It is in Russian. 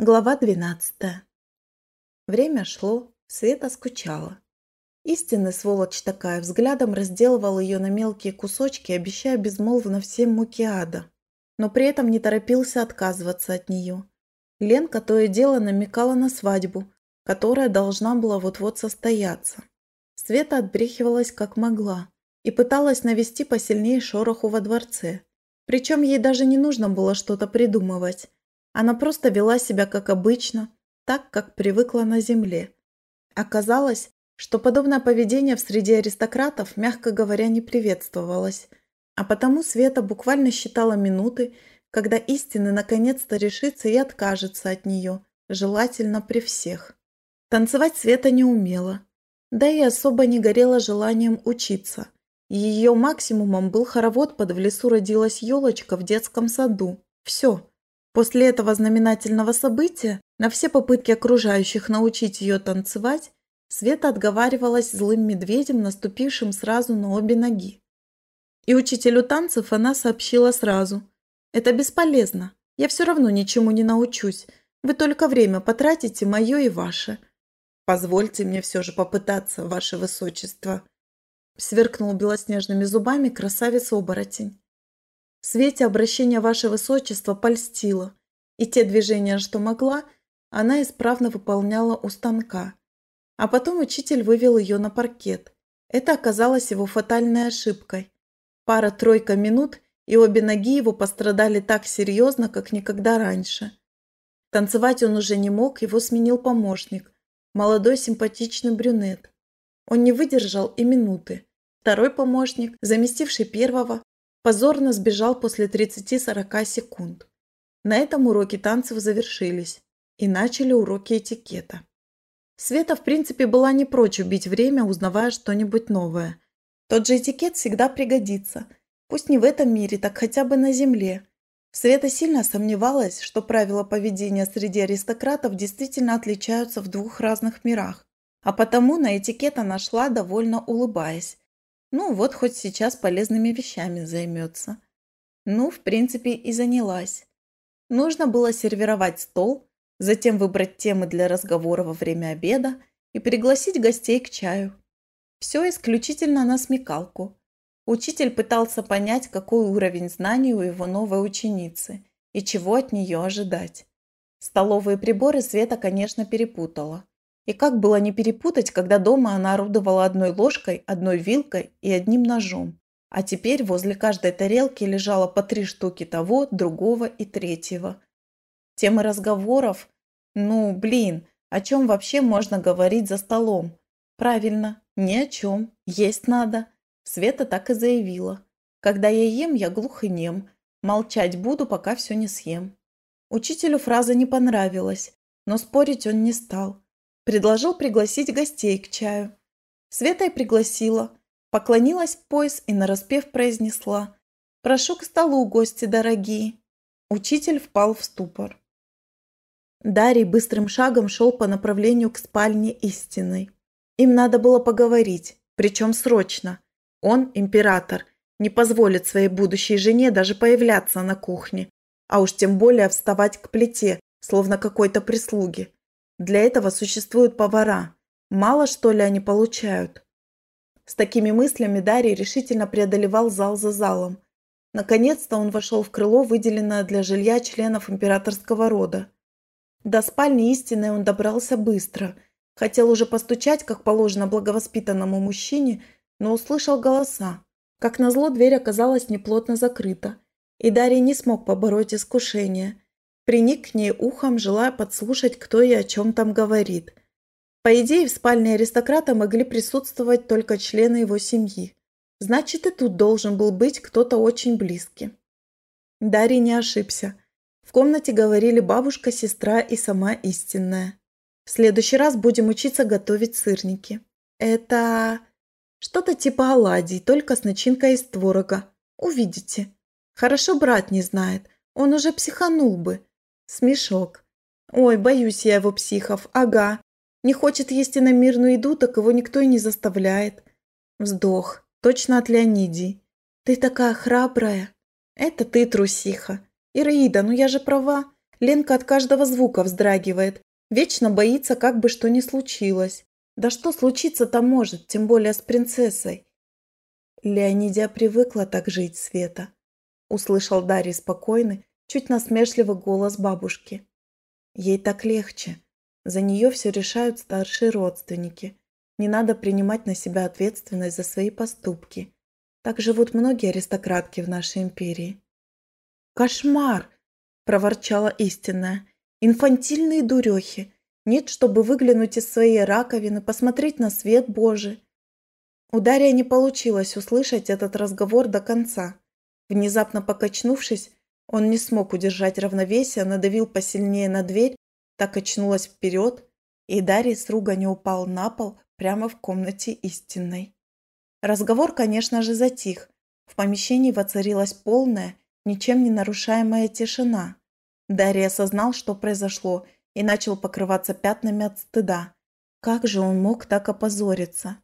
Глава 12. Время шло, Света скучала. Истинный сволочь такая, взглядом разделывал ее на мелкие кусочки, обещая безмолвно всем муки ада. Но при этом не торопился отказываться от нее. Ленка то и дело намекала на свадьбу, которая должна была вот-вот состояться. Света отбрехивалась как могла и пыталась навести посильнее шороху во дворце. Причем ей даже не нужно было что-то придумывать. Она просто вела себя как обычно, так, как привыкла на земле. Оказалось, что подобное поведение в среде аристократов, мягко говоря, не приветствовалось. А потому Света буквально считала минуты, когда истины наконец-то решится и откажется от нее, желательно при всех. Танцевать Света не умела, да и особо не горела желанием учиться. Ее максимумом был хоровод под «В лесу родилась елочка» в детском саду. Все. После этого знаменательного события на все попытки окружающих научить ее танцевать Света отговаривалась злым медведем, наступившим сразу на обе ноги. И учителю танцев она сообщила сразу. «Это бесполезно. Я все равно ничему не научусь. Вы только время потратите, мое и ваше». «Позвольте мне все же попытаться, ваше высочество», сверкнул белоснежными зубами красавец-оборотень. Свете обращение ваше высочество польстило, и те движения, что могла, она исправно выполняла у станка. А потом учитель вывел ее на паркет. Это оказалось его фатальной ошибкой. Пара-тройка минут, и обе ноги его пострадали так серьезно, как никогда раньше. Танцевать он уже не мог, его сменил помощник, молодой симпатичный брюнет. Он не выдержал и минуты. Второй помощник, заместивший первого, позорно сбежал после 30-40 секунд. На этом уроки танцев завершились, и начали уроки этикета. Света, в принципе, была не прочь убить время, узнавая что-нибудь новое. Тот же этикет всегда пригодится. Пусть не в этом мире, так хотя бы на Земле. Света сильно сомневалась, что правила поведения среди аристократов действительно отличаются в двух разных мирах. А потому на этикет она шла, довольно улыбаясь. Ну, вот хоть сейчас полезными вещами займется. Ну, в принципе, и занялась. Нужно было сервировать стол, затем выбрать темы для разговора во время обеда и пригласить гостей к чаю. Все исключительно на смекалку. Учитель пытался понять, какой уровень знаний у его новой ученицы и чего от нее ожидать. Столовые приборы Света, конечно, перепутала. И как было не перепутать, когда дома она орудовала одной ложкой, одной вилкой и одним ножом. А теперь возле каждой тарелки лежало по три штуки того, другого и третьего. Темы разговоров? Ну, блин, о чем вообще можно говорить за столом? Правильно, ни о чем. Есть надо. Света так и заявила. Когда я ем, я глух и нем. Молчать буду, пока все не съем. Учителю фраза не понравилась, но спорить он не стал. Предложил пригласить гостей к чаю. Света и пригласила. Поклонилась в пояс и нараспев произнесла «Прошу к столу, гости дорогие». Учитель впал в ступор. Дарий быстрым шагом шел по направлению к спальне истинной. Им надо было поговорить, причем срочно. Он, император, не позволит своей будущей жене даже появляться на кухне, а уж тем более вставать к плите, словно какой-то прислуги. Для этого существуют повара. Мало что ли они получают? С такими мыслями Дарий решительно преодолевал зал за залом. Наконец-то он вошел в крыло, выделенное для жилья членов императорского рода. До спальни истинной он добрался быстро. Хотел уже постучать, как положено благовоспитанному мужчине, но услышал голоса. Как назло, дверь оказалась неплотно закрыта, и Дарий не смог побороть искушение – приник к ней ухом, желая подслушать, кто и о чем там говорит. По идее, в спальне аристократа могли присутствовать только члены его семьи. Значит, и тут должен был быть кто-то очень близкий. Дарий не ошибся. В комнате говорили бабушка, сестра и сама истинная. В следующий раз будем учиться готовить сырники. Это что-то типа оладий, только с начинкой из творога. Увидите. Хорошо брат не знает. Он уже психанул бы. Смешок. Ой, боюсь я его психов. Ага. Не хочет есть иномирную еду, так его никто и не заставляет. Вздох. Точно от Леонидии. Ты такая храбрая. Это ты трусиха. Ираида, ну я же права. Ленка от каждого звука вздрагивает, вечно боится, как бы что ни случилось. Да что случиться-то может, тем более с принцессой. Леонидия привыкла так жить, Света. Услышал Дарий спокойный, чуть насмешливый голос бабушки. Ей так легче. За нее все решают старшие родственники. Не надо принимать на себя ответственность за свои поступки. Так живут многие аристократки в нашей империи. «Кошмар!» – проворчала истинная. «Инфантильные дурехи. Нет, чтобы выглянуть из своей раковины, посмотреть на свет Божий». У Дарья не получилось услышать этот разговор до конца. Внезапно покачнувшись, он не смог удержать равновесие, надавил посильнее на дверь, так очнулась вперед, и Дарий с руганью упал на пол прямо в комнате истинной. Разговор, конечно же, затих. В помещении воцарилась полная, ничем не нарушаемая тишина. Дарий осознал, что произошло, и начал покрываться пятнами от стыда. Как же он мог так опозориться?